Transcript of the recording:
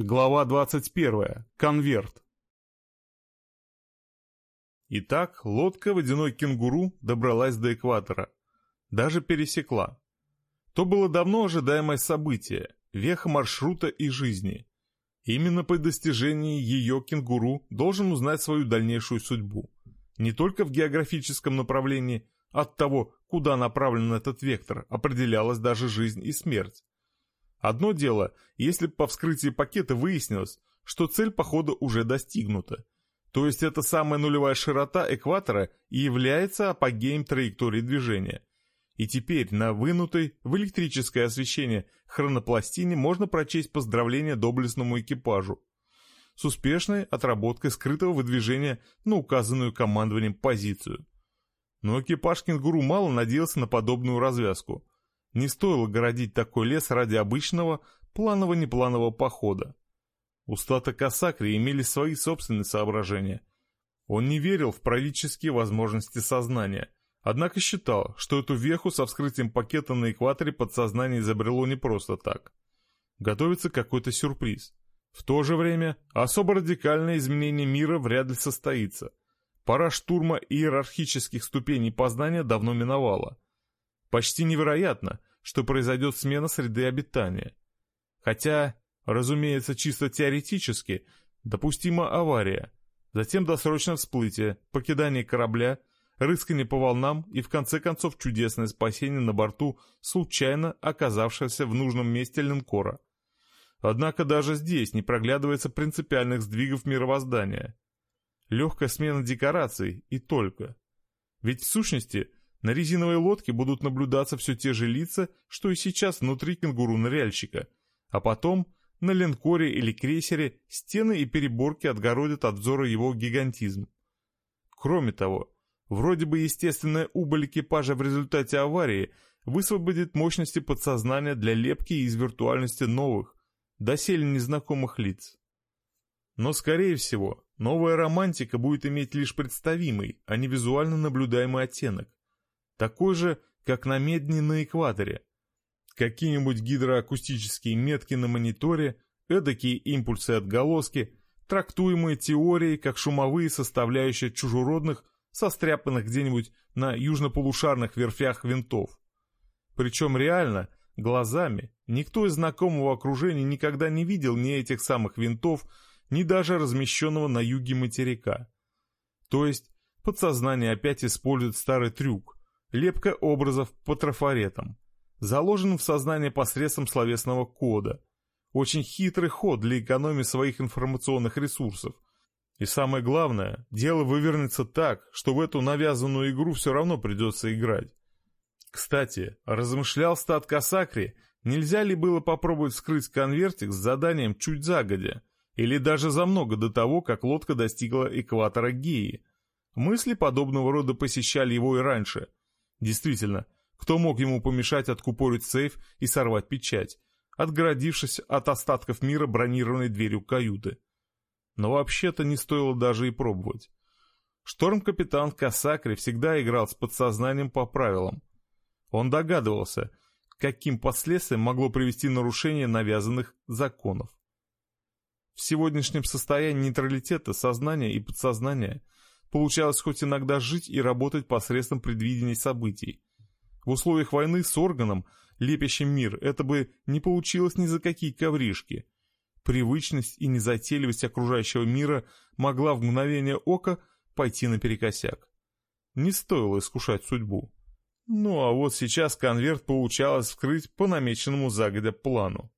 Глава 21. Конверт. Итак, лодка «Водяной кенгуру» добралась до экватора. Даже пересекла. То было давно ожидаемое событие, веха маршрута и жизни. Именно по достижении ее кенгуру должен узнать свою дальнейшую судьбу. Не только в географическом направлении, от того, куда направлен этот вектор, определялась даже жизнь и смерть. Одно дело, если по вскрытии пакета выяснилось, что цель похода уже достигнута. То есть эта самая нулевая широта экватора и является апогеем траектории движения. И теперь на вынутой в электрическое освещение хронопластине можно прочесть поздравление доблестному экипажу с успешной отработкой скрытого выдвижения на указанную командованием позицию. Но экипаж кенгуру мало надеялся на подобную развязку – не стоило городить такой лес ради обычного планово-непланового похода. У стата Касакри имели свои собственные соображения. Он не верил в правительские возможности сознания, однако считал, что эту веху со вскрытием пакета на экваторе подсознание изобрело не просто так. Готовится какой-то сюрприз. В то же время особо радикальное изменение мира вряд ли состоится. Пора штурма иерархических ступеней познания давно миновала. Почти невероятно, что произойдет смена среды обитания. Хотя, разумеется, чисто теоретически, допустима авария, затем досрочное всплытие, покидание корабля, рыскание по волнам и в конце концов чудесное спасение на борту случайно оказавшегося в нужном месте линкора. Однако даже здесь не проглядывается принципиальных сдвигов мировоздания. Легкая смена декораций и только. Ведь в сущности на резиновой лодке будут наблюдаться все те же лица, что и сейчас внутри кенгуру-ныряльщика, а потом на линкоре или крейсере стены и переборки отгородят от взора его гигантизм. Кроме того, вроде бы естественная убыль экипажа в результате аварии высвободит мощности подсознания для лепки из виртуальности новых, доселе незнакомых лиц. Но, скорее всего, новая романтика будет иметь лишь представимый, а не визуально наблюдаемый оттенок такой же, как на медне на экваторе. Какие-нибудь гидроакустические метки на мониторе, эдакие импульсы-отголоски, трактуемые теорией как шумовые составляющие чужеродных, состряпанных где-нибудь на южнополушарных верфях винтов. Причем реально, глазами, никто из знакомого окружения никогда не видел ни этих самых винтов, ни даже размещенного на юге материка. То есть подсознание опять использует старый трюк, лепка образов по трафаретам, заложен в сознание посредством словесного кода. Очень хитрый ход для экономии своих информационных ресурсов. И самое главное, дело вывернется так, что в эту навязанную игру все равно придется играть. Кстати, размышлял стат Касакри, нельзя ли было попробовать вскрыть конвертик с заданием чуть загодя, или даже за много до того, как лодка достигла экватора Геи. Мысли подобного рода посещали его и раньше, Действительно, кто мог ему помешать откупорить сейф и сорвать печать, отгородившись от остатков мира бронированной дверью каюты? Но вообще-то не стоило даже и пробовать. Шторм-капитан Касакри всегда играл с подсознанием по правилам. Он догадывался, каким последствиям могло привести нарушение навязанных законов. В сегодняшнем состоянии нейтралитета сознания и подсознания – Получалось хоть иногда жить и работать посредством предвидения событий. В условиях войны с органом, лепящим мир, это бы не получилось ни за какие ковришки. Привычность и незатейливость окружающего мира могла в мгновение ока пойти наперекосяк. Не стоило искушать судьбу. Ну а вот сейчас конверт получалось вскрыть по намеченному загодя плану.